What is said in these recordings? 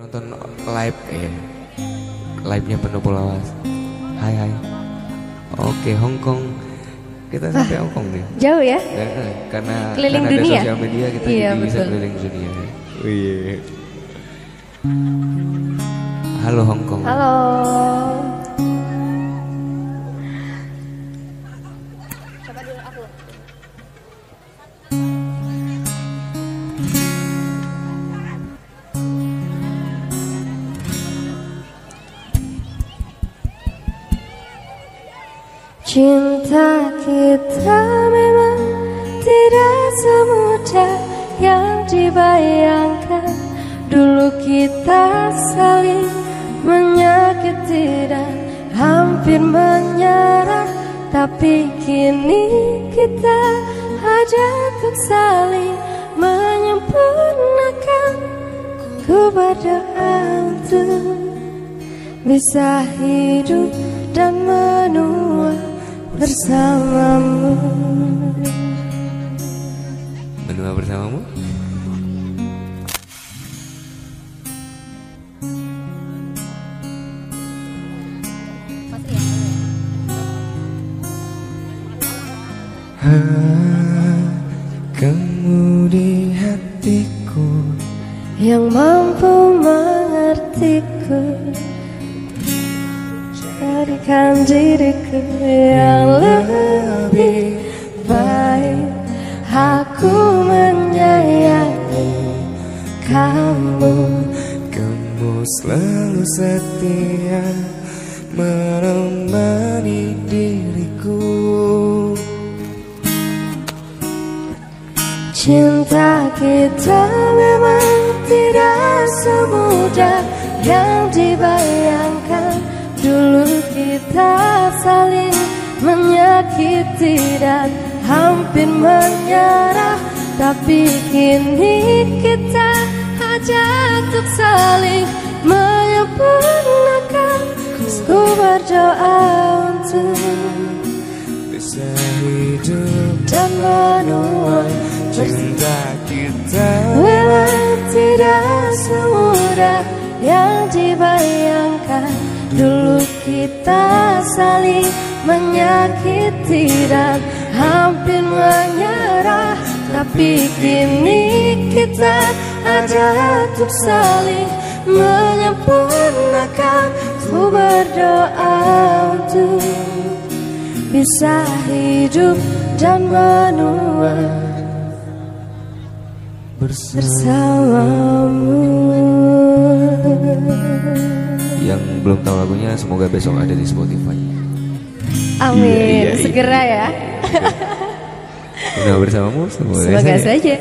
nonton live ya live nya penuh pulawas hai hai. Oke Hongkong kita sampai Hongkong nih. Jauh ya? Ya, eh, karena Keliling karena dunia? ada sosial media kita Iya, jadi bisa keliling dunia. Oh, iya. Halo Hongkong Halo. Cinta kita memang tidak semudah yang dibayangkan. Dulu kita saling menyakiti dan hampir menyerah. Tapi kini kita hanya untuk saling menyempurnakan Ku berdoa untuk bisa hidup dan menua bersamamu cinta kita. Memang tidak semudah yang dibayangkan. Dulu kita saling menyakiti dan hampir menyerah. Tapi kini kita ada untuk saling menyempurnakan. Ku berdoa untuk bisa hidup dan menua bersamamu. Yang belum tahu lagunya semoga besok ada di Spotify. Amin, Iya, iya, iya. segera ya. Menua bersamamu semoga, Semoga saja. saja.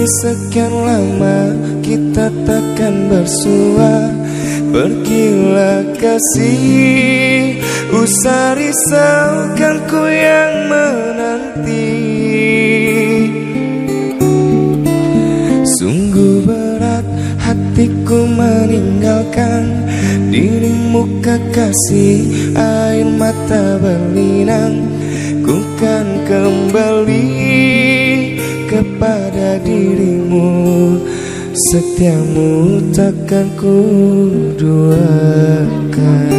Meski sekian lama kita takkan bersua. Pergilah kasih Usah risaukan ku yang menanti. Sungguh berat hatiku meninggalkan Dirimu kekasih air mata berlinang. Ku kan kembali kepada dirimu. Setiamu takkan ku duakan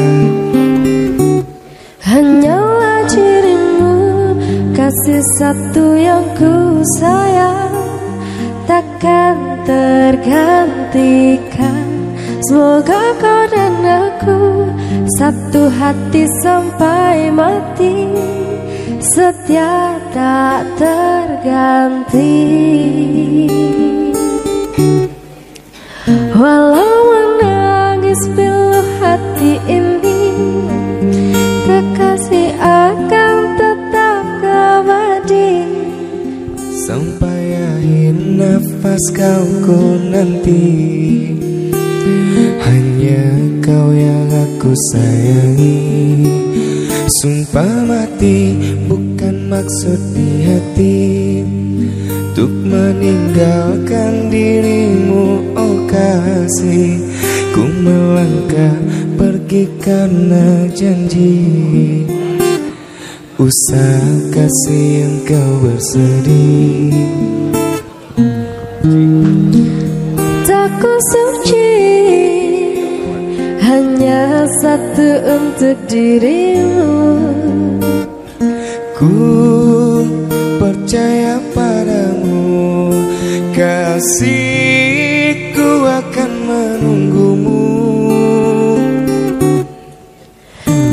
Hanyalah dirimu Kasih satu yang ku sayang. Takkan tergantikan. Semoga kau dan aku Satu hati sampai mati Setia tak terganti. Walau menangis pilu hati ini Kekasih akan tetap abadi Sampai akhir nafas kau ku nanti. Hanya kau yang aku sayangi. Sumpah mati maksud di hati Untuk meninggalkan dirimu oh kasih. Ku melangkah pergi karena janji. Usah kasih yang kau bersedih. Takku suci Hanya satu untuk dirimu Ku percaya padamu Kasihku akan menunggumu.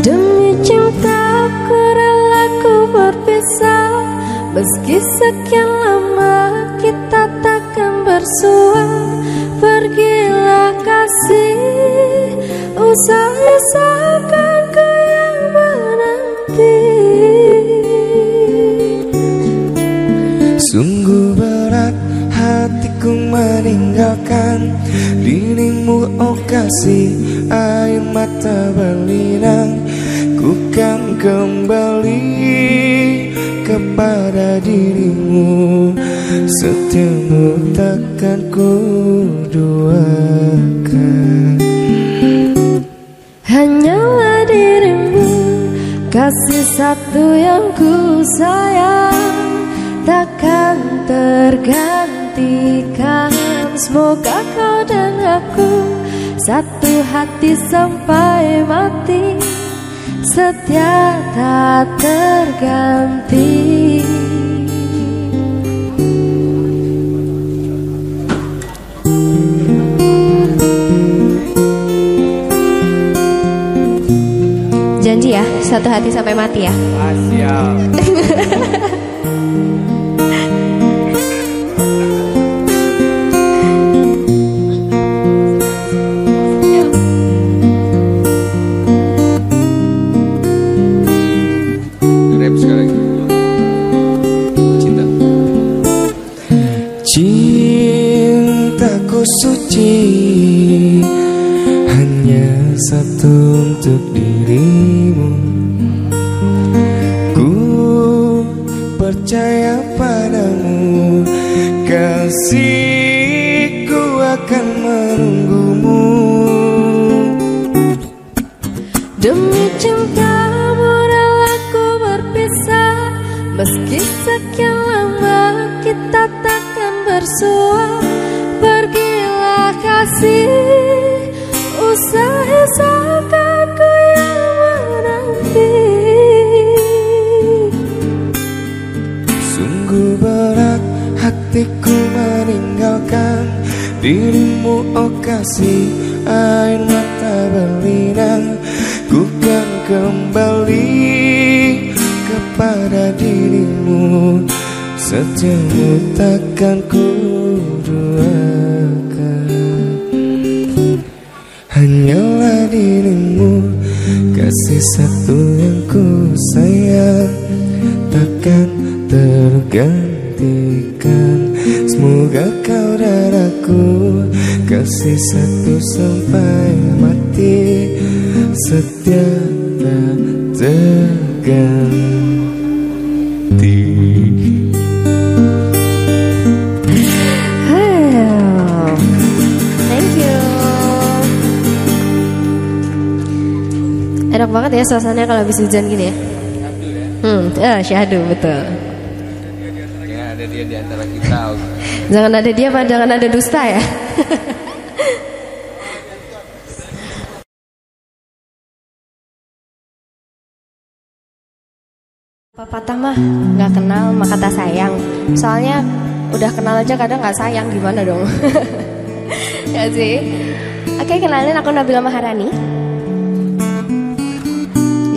Demi cintaku rela ku berpisah. Meski sekian lama kita takkan bersua. Pergilah kasih Usah Sungguh berat hatiku meninggalkan Dirimu oh kasih air mata berlinang. Ku kan kembali kepada dirimu. Setiamu takkan ku duakan. Hanyalah dirimu Kasih satu yang ku sayang Semoga kau dan aku Satu hati sampai mati. Setia tak terganti. Janji ya, satu hati sampai mati ya. Rap kasih Usah risaukan ku yang menanti. Sungguh berat hatiku meninggalkan Dirimu oh kasih air mata berlinang Ku kan kembali kepada dirimu. Setiamu takkan ku Kasih satu yang ku sayang Takkan tergantikan. Semoga kau dan aku Kasih satu sampai mati Setia tak terganti Enak banget ya suasananya kalau habis hujan gini ya. Hmm, ya syahdu betul. Ya ada dia di antara kita Jangan ada dia, Pak. Jangan ada dusta ya. Pepatah mah nggak kenal maka tak sayang. Soalnya udah kenal aja kadang nggak sayang gimana dong? ya sih. Oke kenalin aku Nabila Maharani.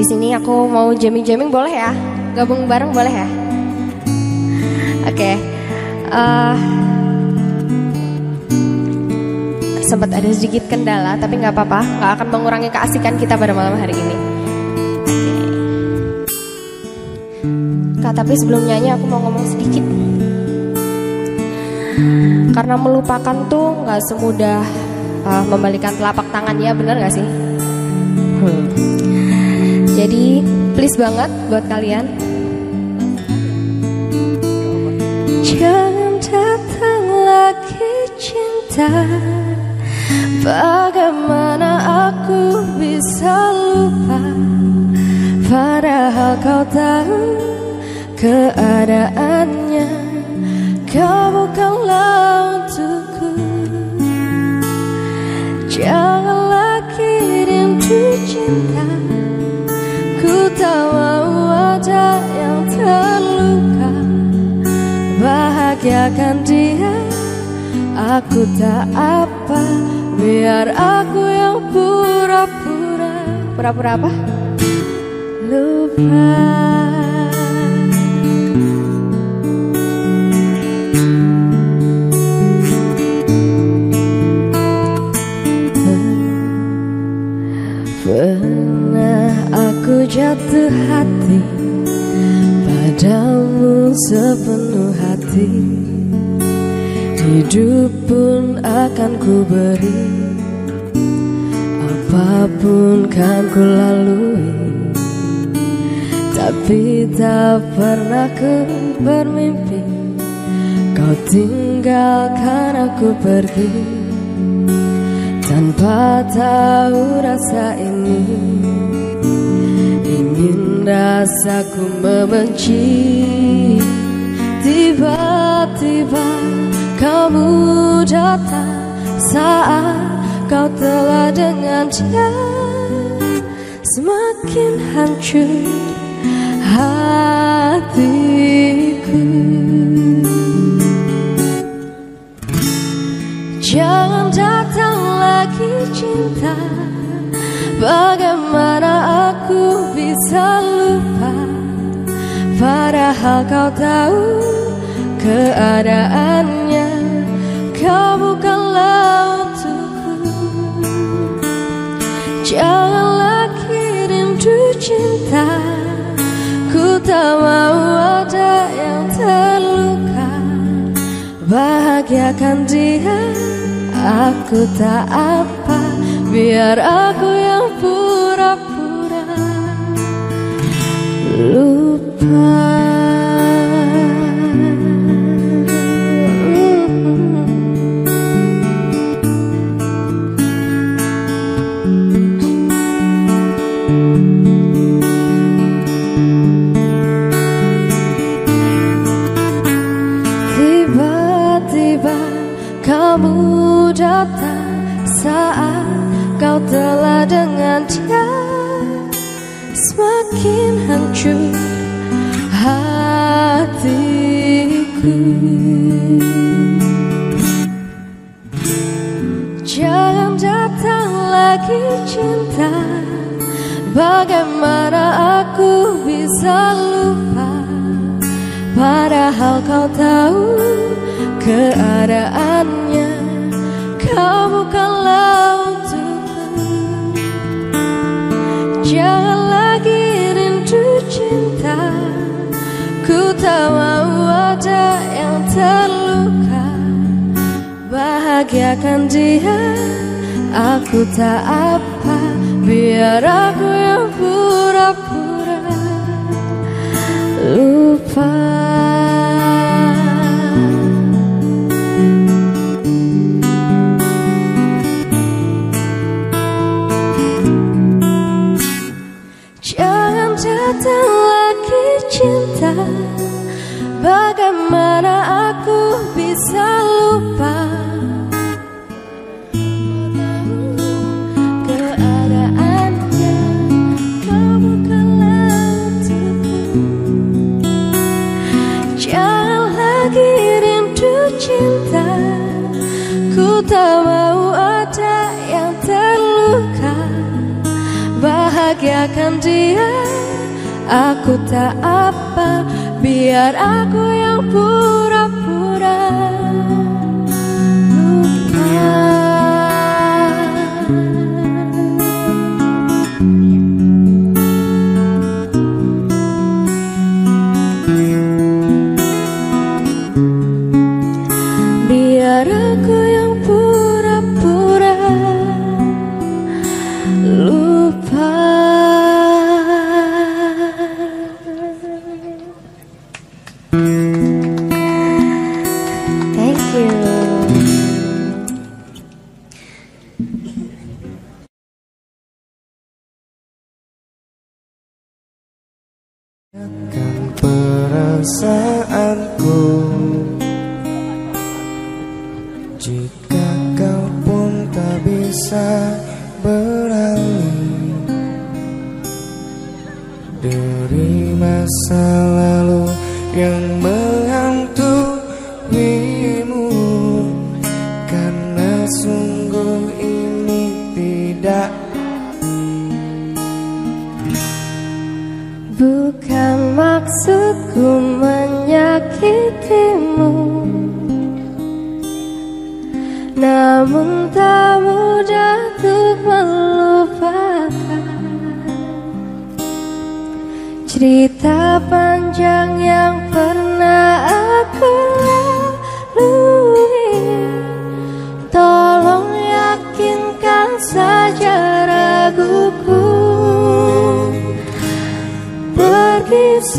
Di sini aku mau jamming-jamming boleh ya? Gabung bareng boleh ya? Oke. eh, sempat ada sedikit kendala, tapi nggak apa-apa, nggak akan mengurangi keasikan kita pada malam hari ini. Kak, tapi sebelum nyanyi aku mau ngomong sedikit. Karena melupakan tuh nggak semudah uh, membalikan telapak tangan ya, bener nggak sih? Hmm. Jadi please banget buat kalian. Jangan datang lagi cinta. Bagaimana aku bisa lupa Padahal kau tahu keadaannya Kau bukanlah untukku Jangan lagi rindu cinta Mau ada yang terluka. Bahagiakan dia Aku tak apa. Biar aku yang pura-pura. Pura-pura apa? Lupa jatuh hati Padamu sepenuh hati. Hidup pun akan ku beri Apa pun kan ku lalui. Tapi tak pernah ku bermimpi Kau tinggalkan aku pergi. Tanpa tahu rasa ini Ingin rasaku membenci. Tiba-tiba kamu datang. Saat kau telah dengan dia Semakin hancur hatiku. Jangan datang lagi cinta Bagaimana aku bisa lupa? Padahal kau tahu keadaannya. Kau bukanlah untukku Jangan lagi rindu cinta. Ku tak mau ada yang terluka. Bahagiakan dia Aku tak apa. Biar aku Lupa Tiba-tiba kamu datang saat kau telah dengan dia Semakin hatiku. Jangan datang lagi cinta. Bagaimana aku bisa lupa? Padahal kau tahu keadaannya. Kau bukanlah terluka. Bahagia bahagiakan dia. Aku tak apa Biar aku yang pura-pura. Lupa Aku tak apa Biar aku yang pura-pura. Lupa Bukan maksudku menyakitimu. Namun tak mudah untuk melupakan Cerita panjang yang pernah aku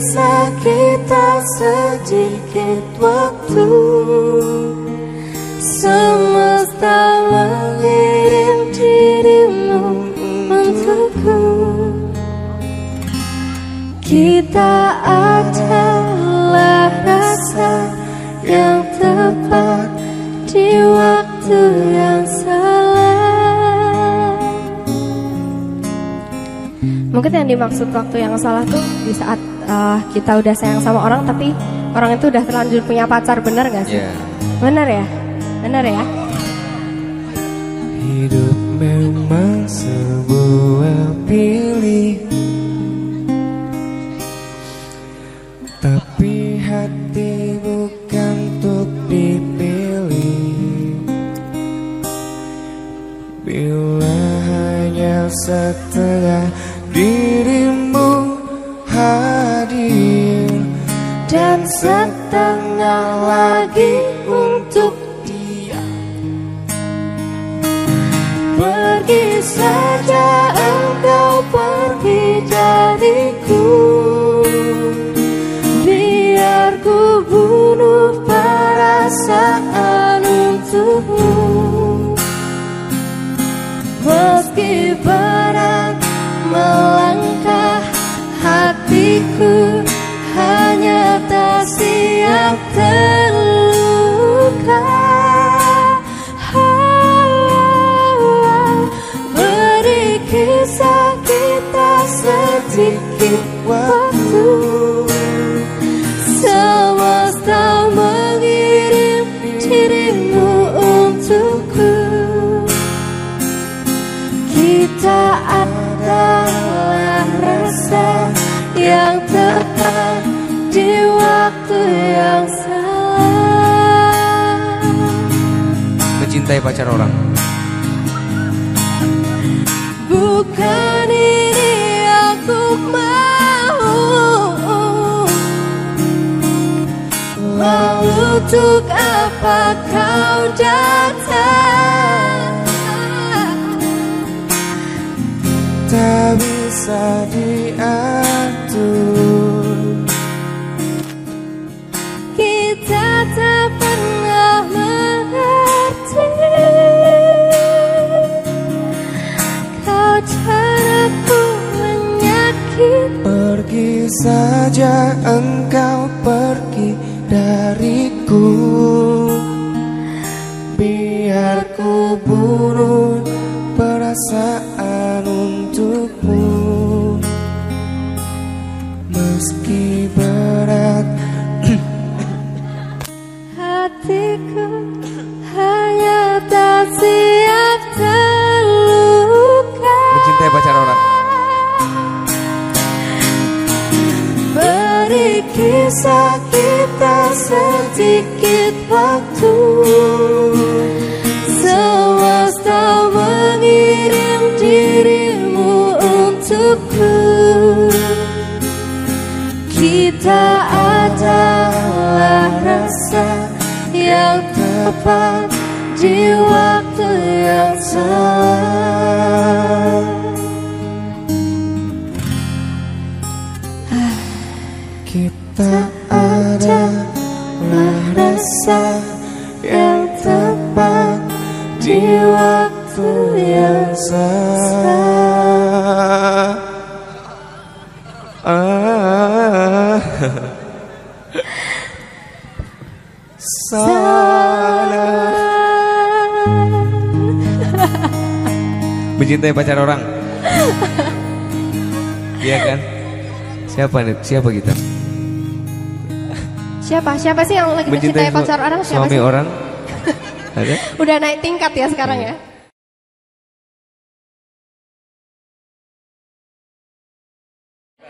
Kisah kita sedikit waktu. Semesta mengirim dirimu untukku. Kita adalah rasa yang tepat di waktu yang salah. Mungkin yang dimaksud waktu yang salah tuh di saat uh, kita udah sayang sama orang tapi orang itu udah terlanjur punya pacar, bener gak sih? Ya Bener ya? Bener ya? Hidup memang sebuah pilih Tapi hati bukan untuk dipilih Bila hanya setengah dirimu Dan setengah lagi untuk dia. Pergi saja engkau pergi dariku Biar ku bunuh perasaan untukmu. Meski terluka. Beri kisah kita sedikit waktu. Semesta mengirim dirimu untukku. Kita adalah rasa yang tepat di waktu yang Mencintai pacar orang? Bukan ini aku mau. Mau untuk apa kau datang? Tak bisa diatur saja engkau pergi dariku kisah kita sedikit waktu. Semesta mengirim dirimu untukku. Kita adalah rasa yang tepat di waktu yang salah Kita adalah rasa yang tepat di waktu yang salah. Ah. Salah. Mencintai pacar orang. Iya kan? Siapa nih? Siapa kita? Siapa? Siapa sih yang lagi mencintai su- pacar orang? Siapa suami sih? orang? Ada? Udah naik tingkat ya sekarang ya?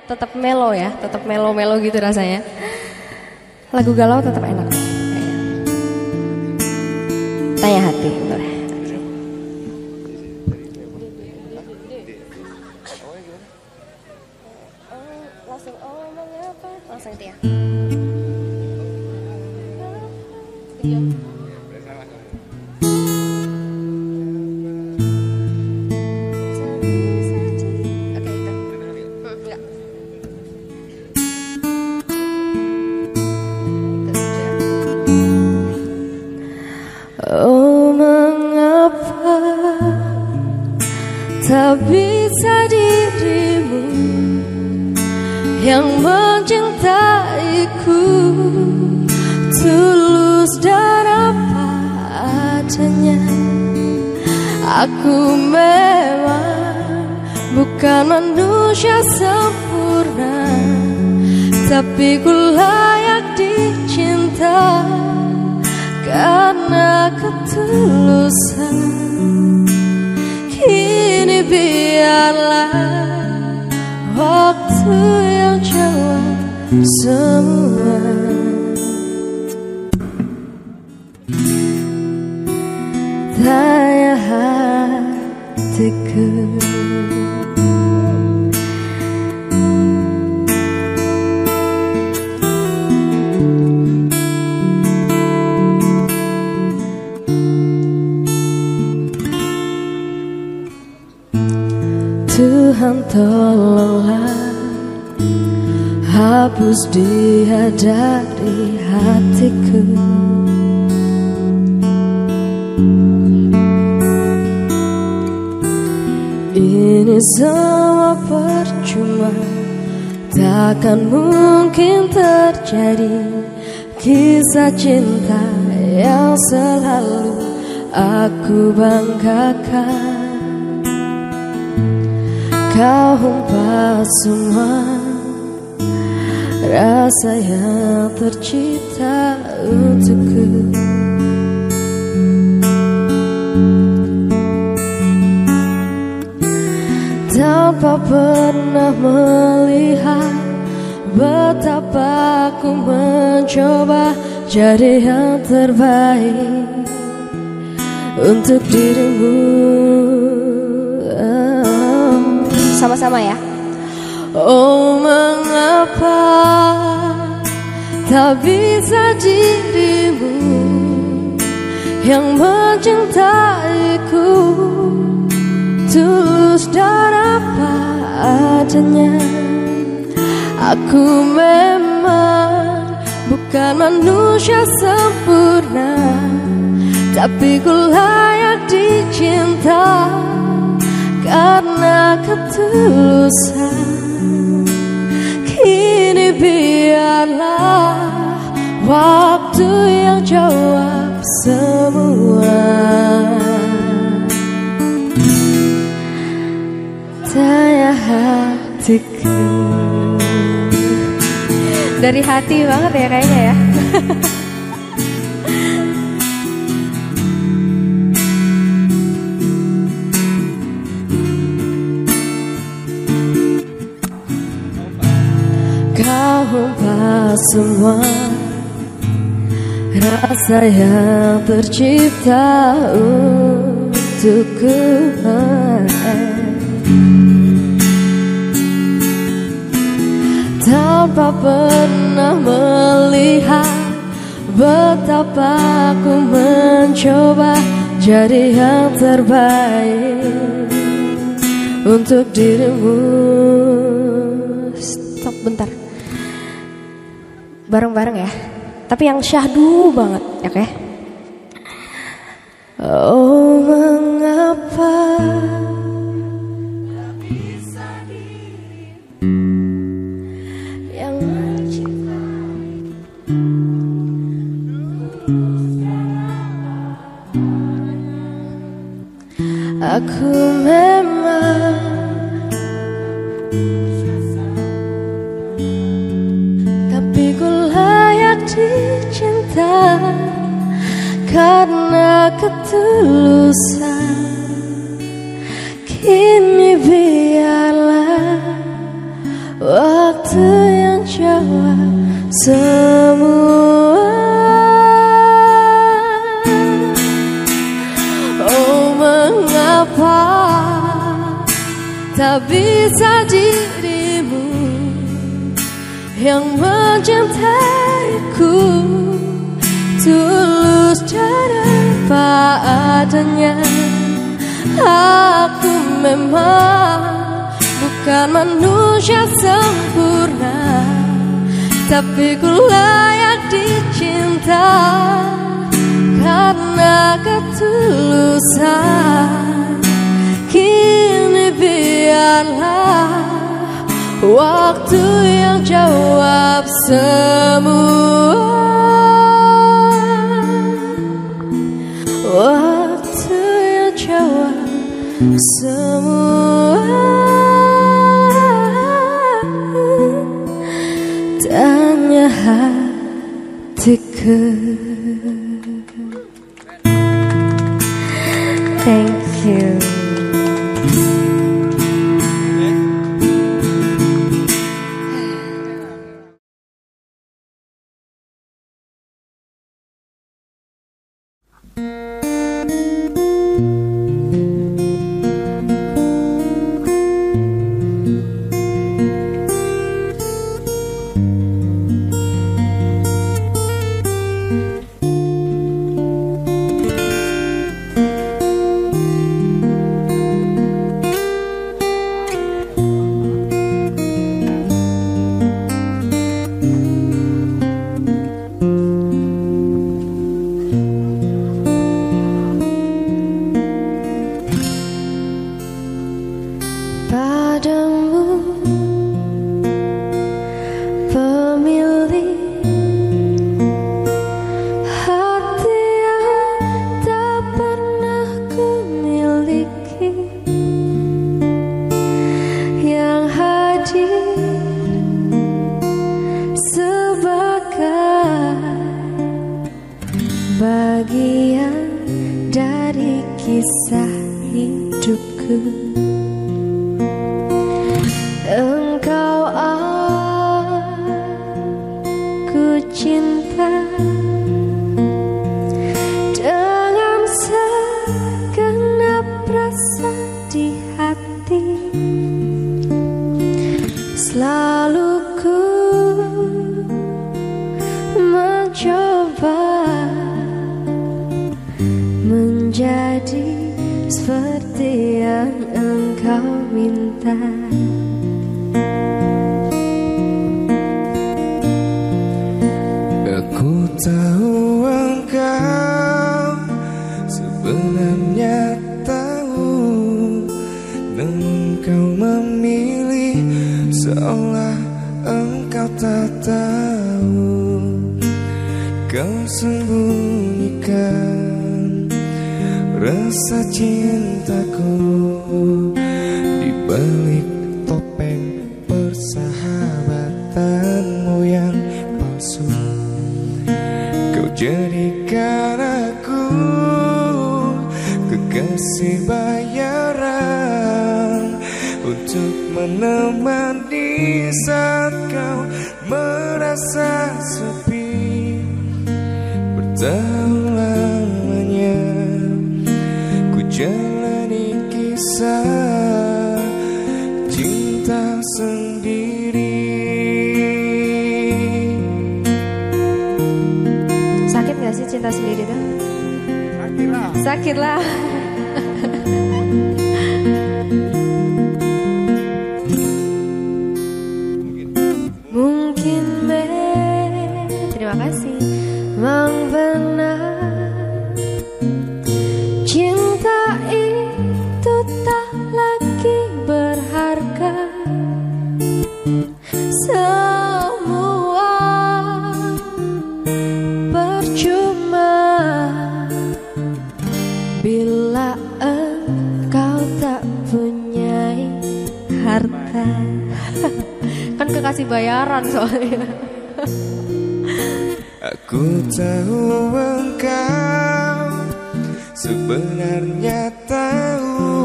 Tetap melo ya, tetap melo-melo gitu rasanya. Lagu galau tetap enak. Tanya hati. bentar. Tuhan tolonglah Hapus dia dari hatiku. Ini semua percuma Takkan mungkin terjadi. Kisah cinta yang selalu aku banggakan Kau humpas semua Rasa yang tercipta untukku. Tanpa pernah melihat Betapa ku mencoba Jadi yang terbaik Untuk dirimu. Sama-sama ya. Oh mengapa Tak bisa dirimu Yang mencintaiku Tulus dan apa adanya? Aku memang bukan manusia sempurna Tapi ku layak dicinta Karena ketulusan Kini biarlah waktu yang jawab semua. Tanya hatiku. Dari hati banget ya kayaknya ya semua Rasa yang tercipta untukku Tanpa pernah melihat Betapa aku mencoba Jadi yang terbaik Untuk dirimu. Stop bentar Bareng-bareng ya. Tapi yang syahdu banget ya oke? Oh kisah cinta sendiri Sakit gak sih cinta sendiri tuh? Sakit lah. Mungkin bayaran soalnya. Aku tahu engkau sebenarnya tahu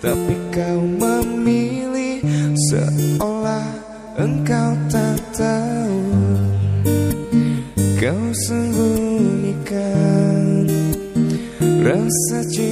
Tapi kau memilih seolah engkau tak tahu. Kau sembunyikan rasa cintaku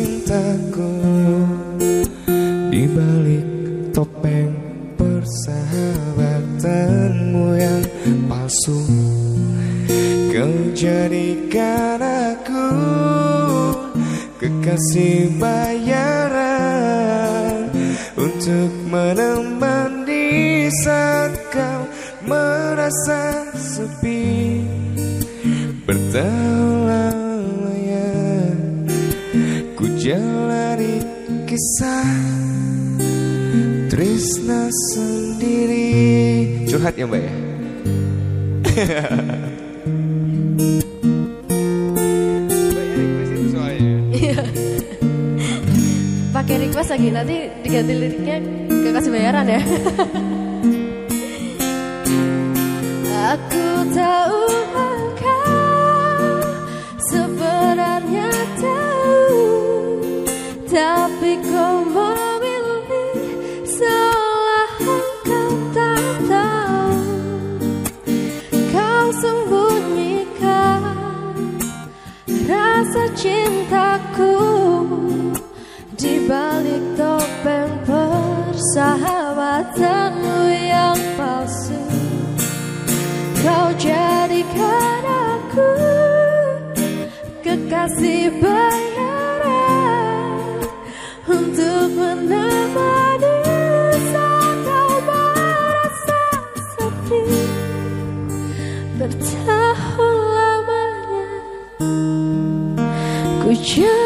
cintaku di balik topeng persahabatanmu yang palsu. Kau jadikan aku kekasih bayaran Ku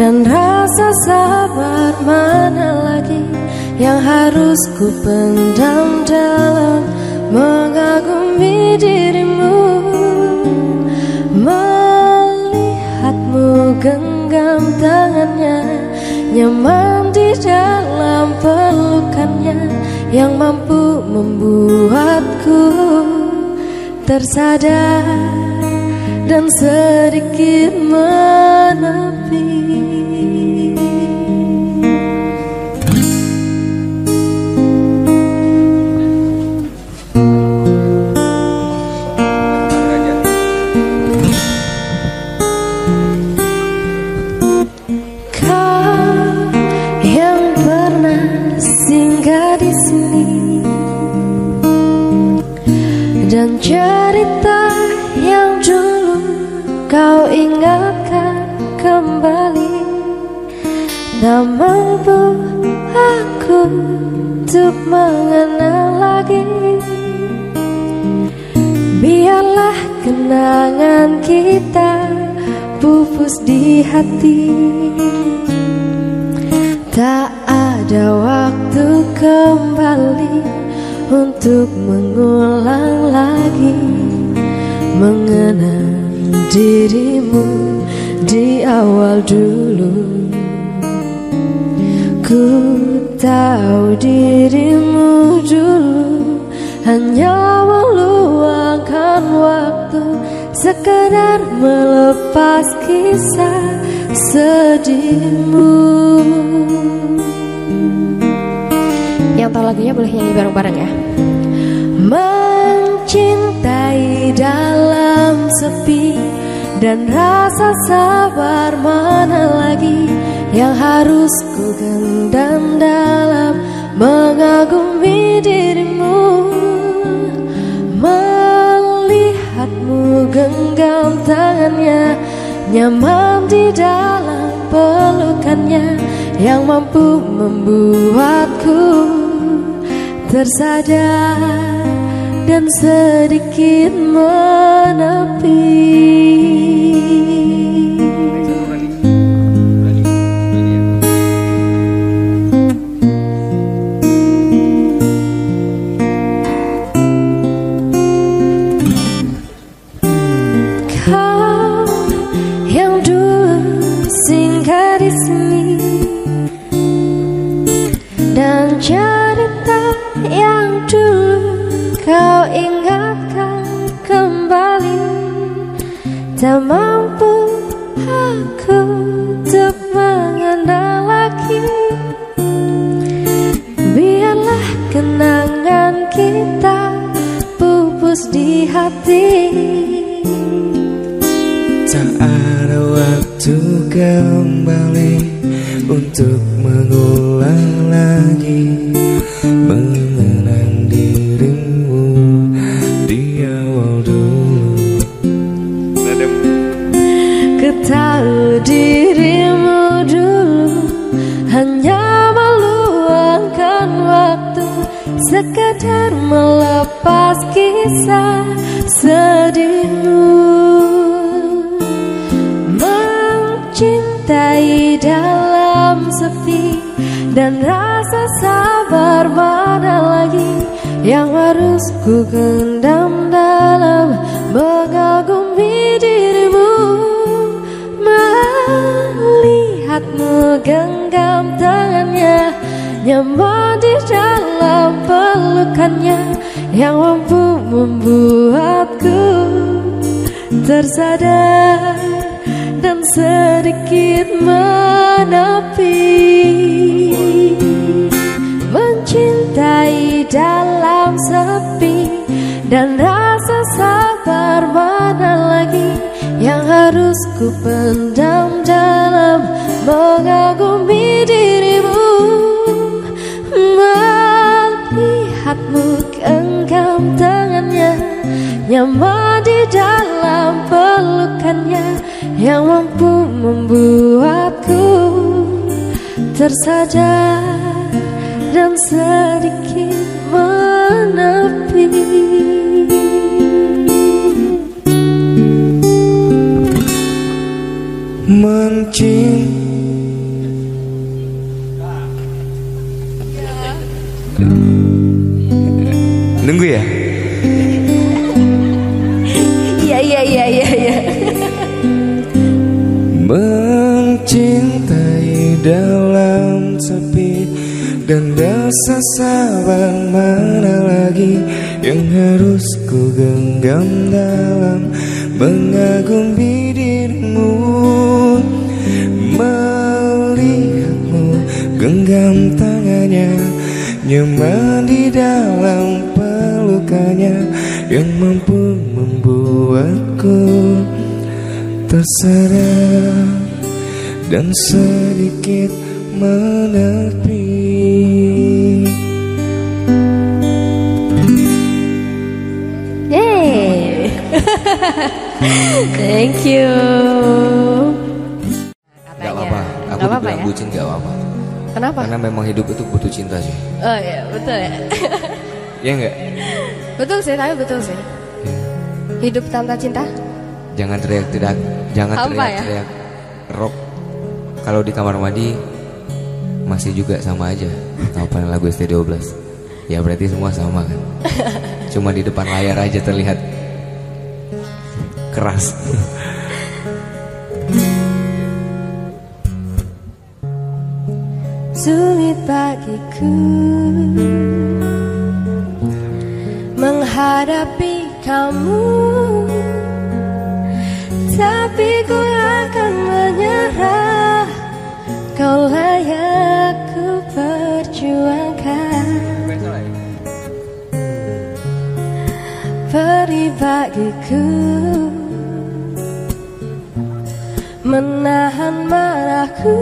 Dan rasa sabar mana lagi Yang harus ku pendam dalam Mengagumi dirimu Melihatmu genggam tangannya Nyaman di dalam pelukannya yang mampu membuatku tersadar dan sedikit menepi. Mampu aku untuk mengenal lagi. Biarlah kenangan kita pupus di hati. Tak ada waktu kembali untuk mengulang lagi mengenal dirimu di awal dulu ku tahu dirimu dulu hanya meluangkan waktu sekadar melepas kisah sedihmu yang tahu lagunya boleh nyanyi bareng-bareng ya. Mencintai dalam sepi dan rasa sabar mana lagi yang harus ku gendam dalam mengagumi dirimu? Melihatmu genggam tangannya nyaman di dalam pelukannya yang mampu membuatku tersadar dan sedikit menepi. Tak mampu aku dan rasa sabar mana lagi Yang harus ku gendam dalam mengagumi dirimu. Melihatmu genggam tangannya nyaman di dalam pelukannya yang mampu membuatku tersadar dan sedikit menepi dalam sepi dan rasa sabar mana lagi yang harus ku pendam dalam mengagumi dirimu. Melihatmu genggam tangannya Nyaman di dalam pelukannya Yang mampu membuatku Tersadar dan Mencintai Nunggu ya? Iya iya iya iya iya. Mencintai dalam sepi Dan rasa sabar mana harus ku genggam dalam Mengagumi dirimu. Melihatmu genggam tangannya Nyaman di dalam pelukannya Yang mampu membuatku tersadar Dan sedikit menepi Thank you. Gak apa-apa, aku Gak apa-apa dibilang ya. bucin gak apa-apa Kenapa? Karena memang hidup itu butuh cinta sih Oh iya, betul ya. Iya enggak? betul sih, tapi betul sih. Hidup tanpa cinta? Jangan teriak-teriak Jangan Apa ya? teriak-teriak Rock Kalau di kamar mandi Masih juga sama aja Tahu lagu ST12 Ya berarti semua sama kan Cuma di depan layar aja terlihat Keras Sulit bagiku menghadapi kamu, tapi ku akan menyerah. Kau layak ku perjuangkan. Beri bagiku menahan marahku.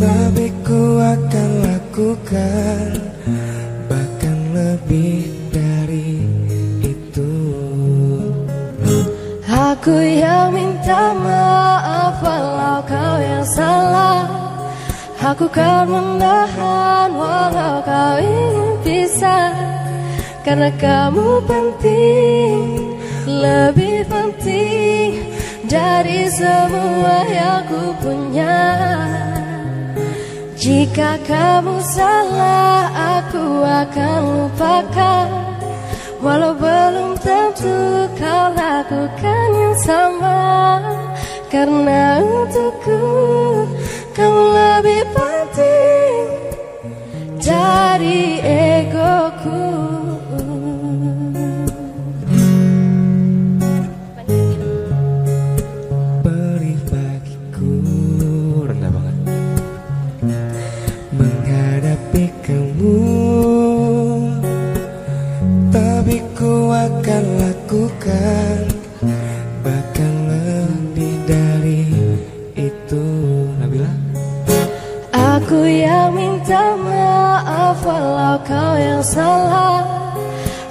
Tapi ku akan lakukan Bahkan lebih dari itu. Aku yang minta maaf walau kau yang salah. Aku kan menahan walau kau ingin pisah. Karena kamu penting Lebih penting Dari semua yang ku punya. Jika kamu salah Aku akan lupakan. Walau belum tentu kau lakukan yang sama. Karena untukku kamu lebih penting Dari egoku yang salah.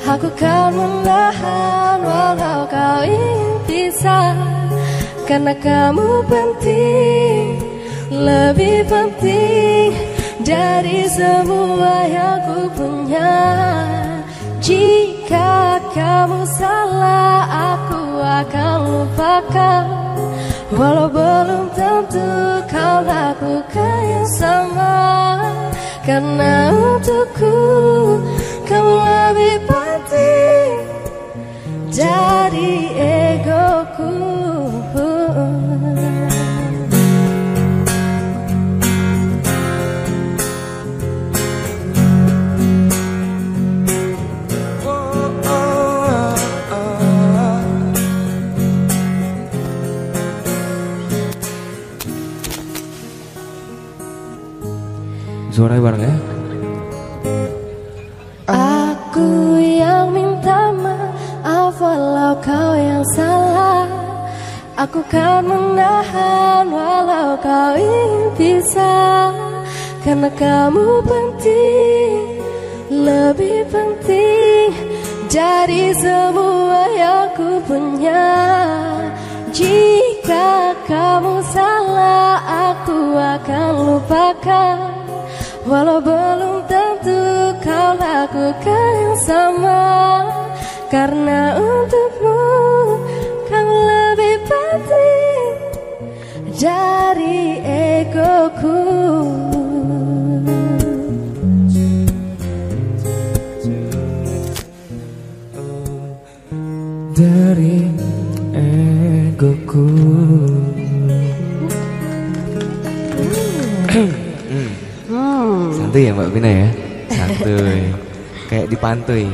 Aku kan menahan walau kau ingin pisah Karena kamu penting Lebih penting Dari semua yang ku punya. Jika kamu salah Aku akan lupakan. Walau belum tentu kau lakukan yang sama Karena untukku kamu lebih penting Dari egoku Suaranya bareng ya. Aku yang minta maaf walau kau yang salah. Aku kan menahan walau kau ingin pisah. Karena kamu penting Lebih penting Dari semua yang ku punya. Jika kamu salah Aku akan lupakan Walau belum tentu kau lakukan yang sama Karena untukmu kamu lebih penting Dari egoku. Dari egoku santuy ya Mbak Vina ya? Santuy. Kayak dipantui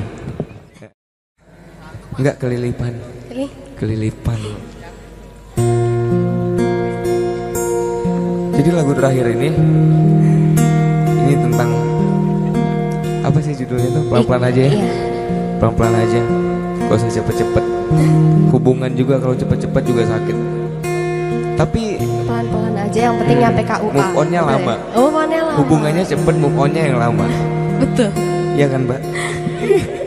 Enggak kelilipan. Kelilipan. Jadi lagu terakhir ini Ini tentang Apa sih judulnya tuh? Pelan-pelan aja ya? Iya. Pelan-pelan aja. Gak usah cepet-cepet. Hubungan juga kalau cepet-cepet juga sakit. Tapi Pelan-pelan aja yang penting nyampe KUA. Move on-nya lama. ya? Oh, move lama. hubungannya cepet move on-nya yang lama betul. Iya kan mbak?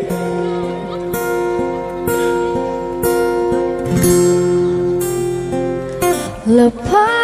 Lepaskanlah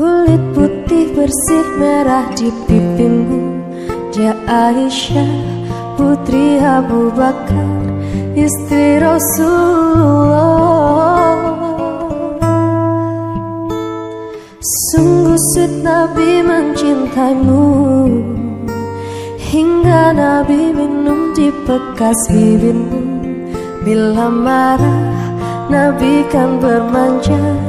Kulit putih bersih merah di pipimu. Dia Aisyah putri Abu Bakar Istri Rasulullah. Sungguh sweet Nabi mencintaimu. Hingga Nabi minum di bekas bibirmu. Bila marah Nabi kan bermanja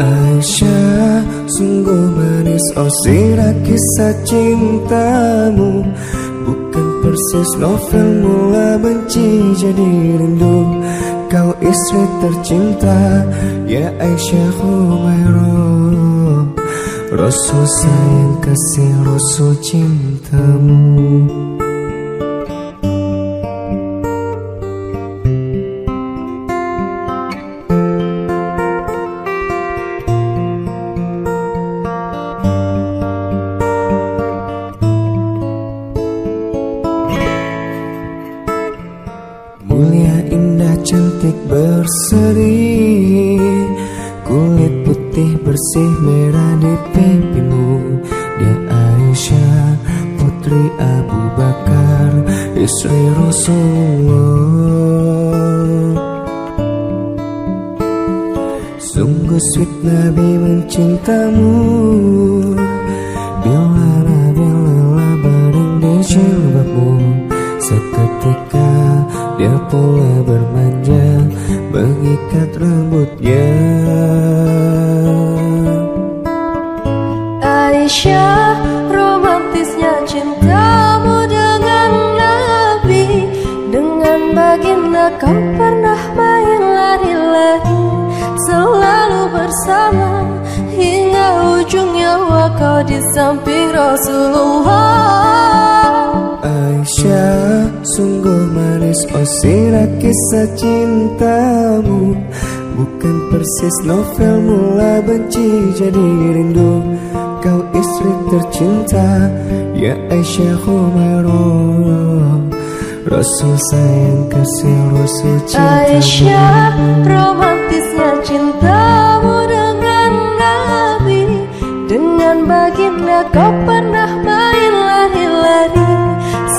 Aisyah sungguh manis. Oh sirah kisah cintamu. Bukan persis novel mula benci jadi rindu. Kau istri tercinta ya Aisyah Humairah. Rasul sayang kasih Rasul cintamu você. Kau di samping Rasulullah. Aisyah sungguh manis oh sirah kisah cintamu. Bukan persis novel mula benci jadi rindu. Kau istri tercinta ya Aisyah Humairah Rasul sayang kasih Rasul cintamu Aisyah romantisnya cintamu kau pernah main lari-lari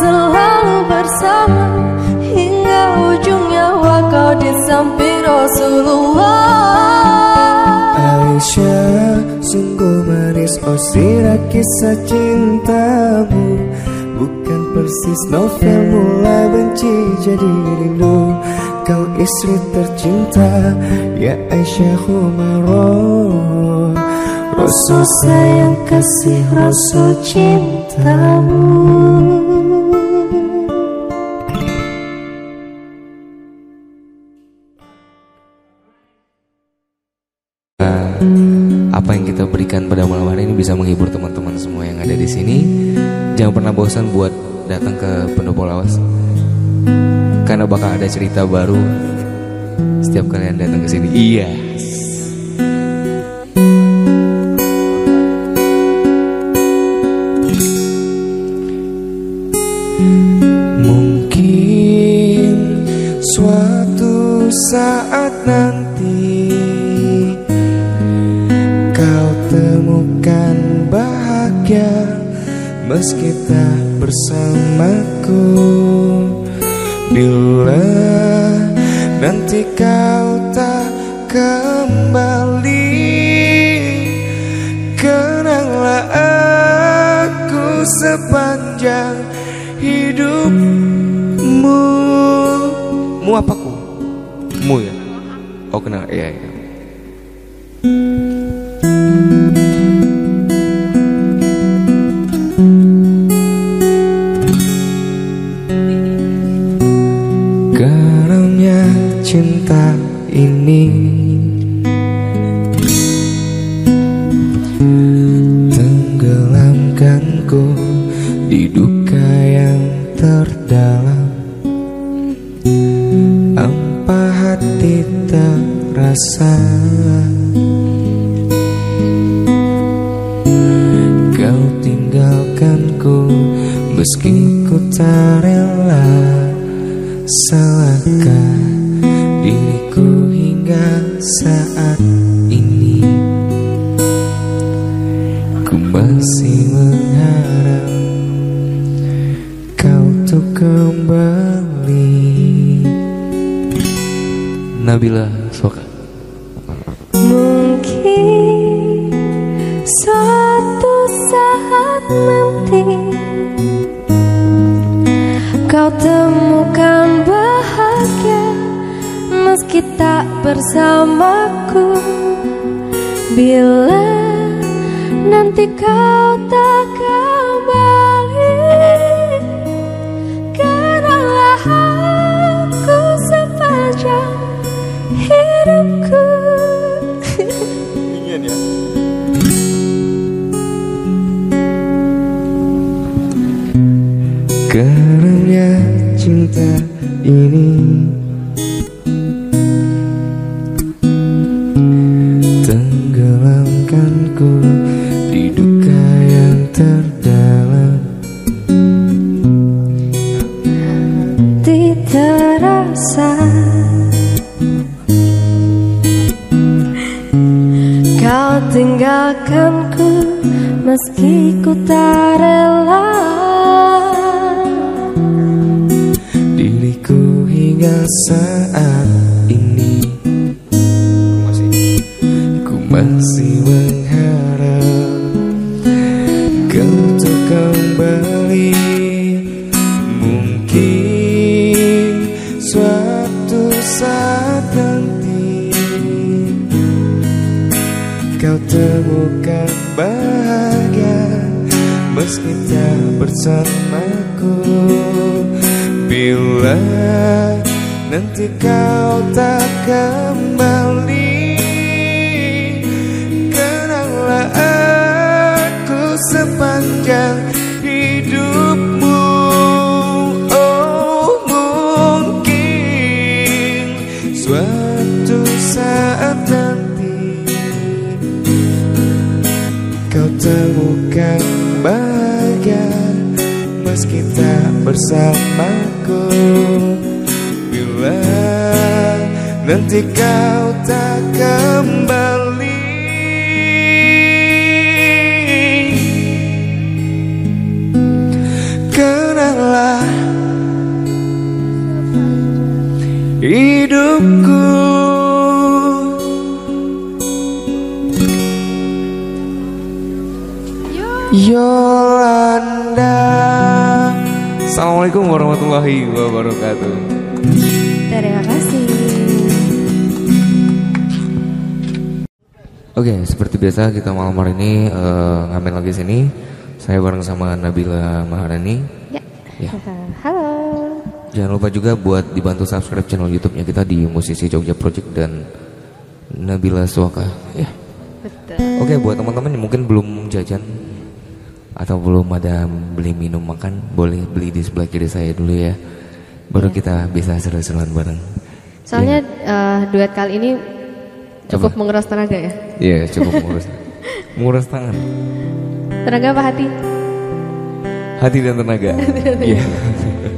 Selalu bersama. Hingga ujung nyawa kau di samping Rasulullah. Aisyah sungguh manis oh sirah kisah cintamu. Bukan persis novel mula benci jadi rindu. Kau istri tercinta ya Aisyah Humairah Rasul sayang kasih Rasul cintamu apa yang kita berikan pada malam hari ini bisa menghibur teman-teman semua yang ada di sini. Jangan pernah bosan buat datang ke Pendopo Lawas. Karena bakal ada cerita baru setiap kalian datang ke sini. Iya. Mungkin nanti. Kau temukan bahagia Meski tak bersamaku. Bila nanti kau tak kembali Kenanglah aku sepanjang Oh iya iya. Garamnya cinta ini Tenggelamkanku di duka yang terdalam. Empat hati terasa Kau tinggalkanku Meski ku tak rela. Salahkah diriku hingga saat ini? Ku masih mengharap Kau tuh kembali. Nabila bersamaku. Bila nanti kau tak kembali Kenanglah aku sepanjang Meski tak bersamaku. Bila nanti kau tak kembali Assalamualaikum warahmatullahi wabarakatuh. Terima kasih Oke, seperti biasa kita malam hari ini eh, ngamen lagi sini. Saya bareng sama Nabila Maharani. Ya, Ya. Halo Jangan lupa juga buat dibantu subscribe channel YouTube-nya kita di Musisi Jogja Project dan Nabila Suaka. Ya. Betul Oke, buat teman-teman yang mungkin belum jajan atau belum ada beli minum makan, boleh beli di sebelah kiri saya dulu ya. Baru kita bisa seru-seruan bareng. Soalnya eh, duet kali ini cukup Apa? menguras tenaga ya Iya, cukup menguras. menguras tangan, Tenaga apa hati? hati dan tenaga. Iya.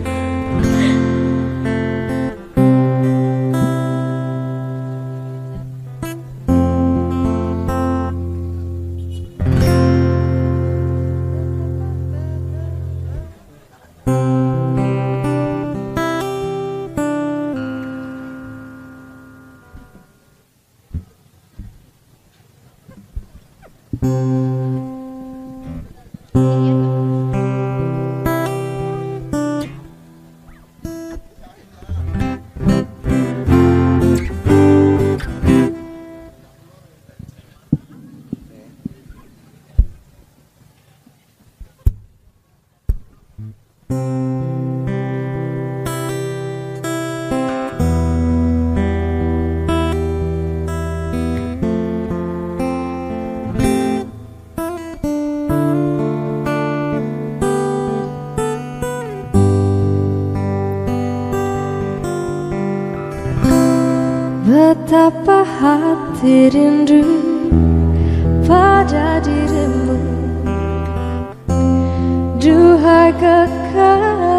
Betapa hati rindu pada dirimu. Duhai kekasihku.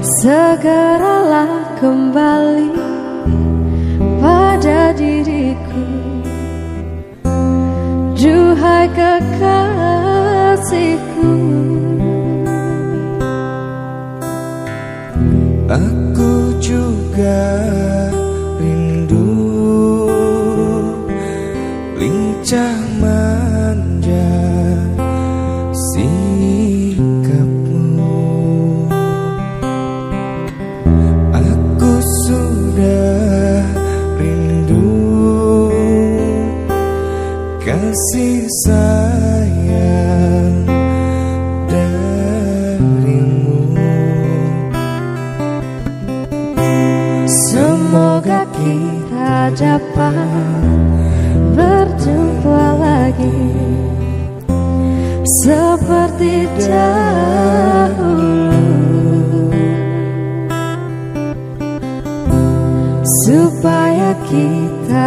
Segeralah kembali juga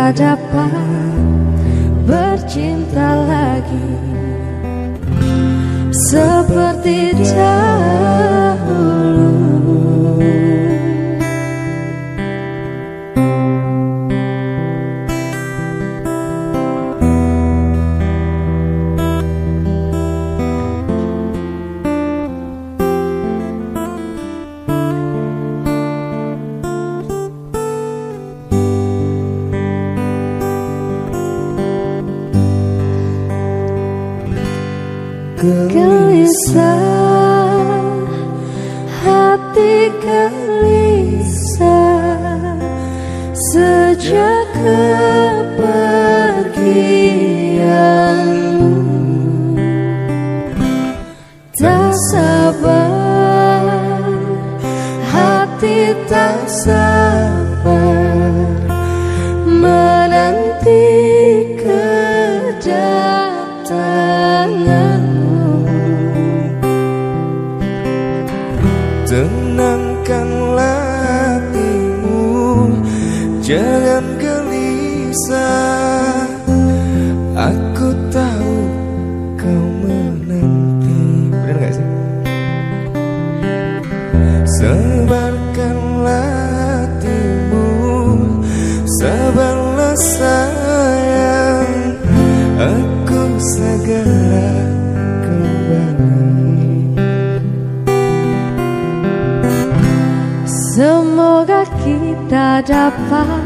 kita dapat 这颗 da pa.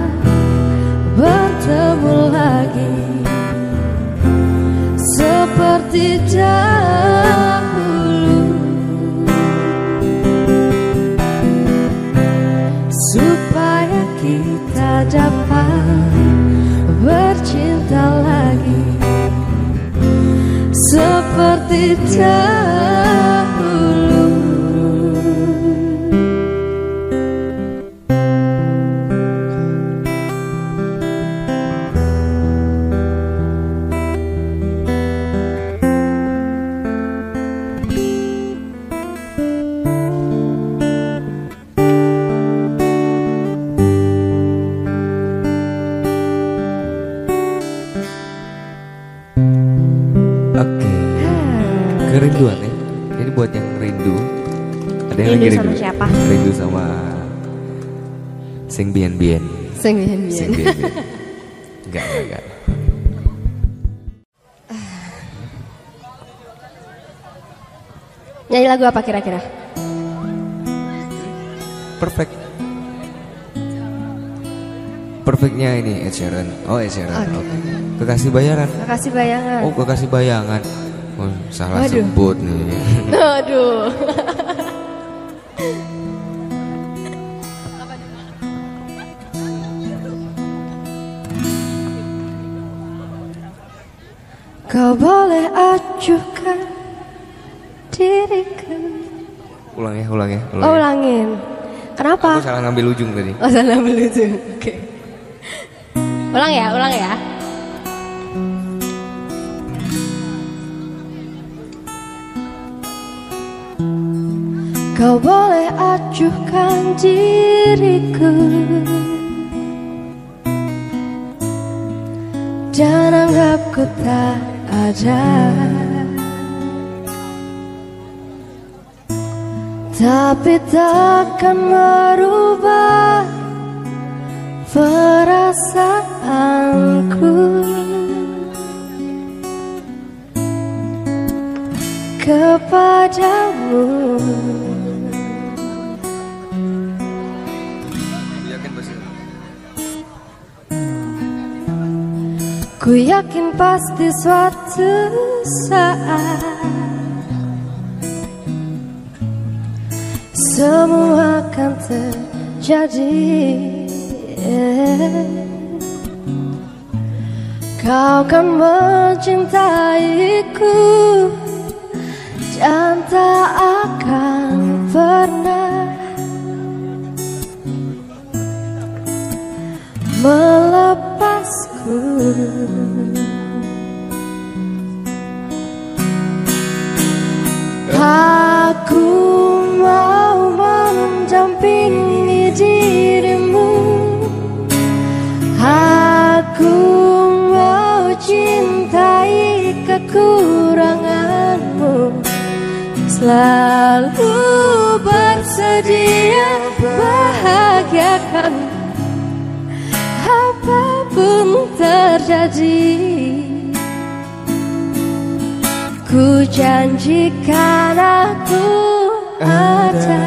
Sing Bien Bien. Enggak, enggak, enggak. Nyanyi lagu apa kira-kira? Perfect. Perfectnya ini Ed Sheeran. Oh Ed Sheeran. Oke. Oke. Kekasih bayaran. Makasih bayangan. Oh kekasih bayangan. Oh, salah Waduh. sebut nih. Aduh. Boleh ajukan diriku. ulang ya, ulang ya, ulang. Oh ya. ulangin. Kenapa? Aku salah ngambil ujung tadi. Oh salah ambil itu. Oke. Ulang ya, ulang ya. Kau boleh acuhkan diriku Dan anggap ku tak ada. Tapi takkan merubah perasaanku. Kepadamu Ku yakin pasti suatu saat Semua akan terjadi. Kau kan mencintaiku Dan tak akan pernah Melepasku Aku mau mendampingi dirimu. Aku mau cintai kekuranganmu. Selalu bersedia bahagiakan terjadi. Ku janjikan aku ada.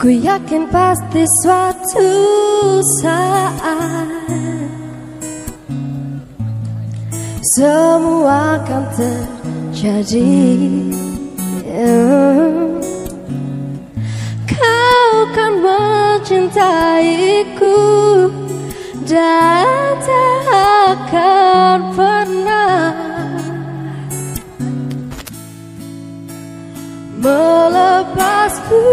Ku yakin pasti suatu saat Semua akan terjadi. Kau kan mencintaiku Dan tak akan pernah Melepasku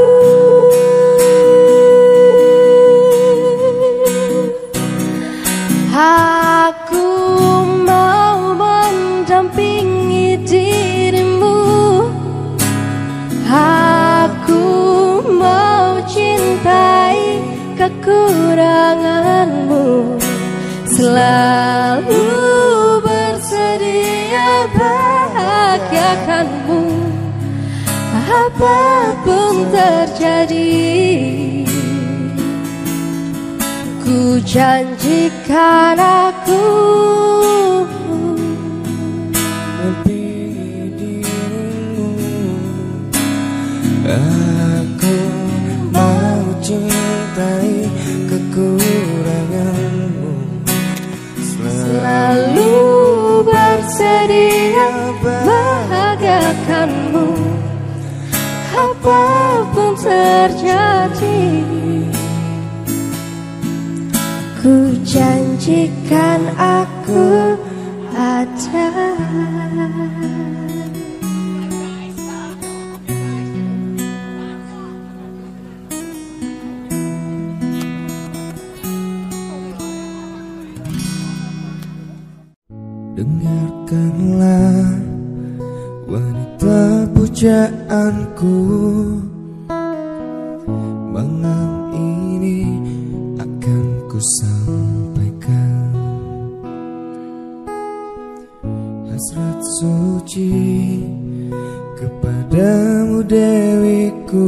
kekuranganmu. Selalu bersedia bahagiakanmu. Apa pun terjadi Ku janjikan aku Mendampingi dirimu. Aku Selalu bersedia bahagiakanmu Apa pun terjadi Ku janjikan aku kepadamu dewiku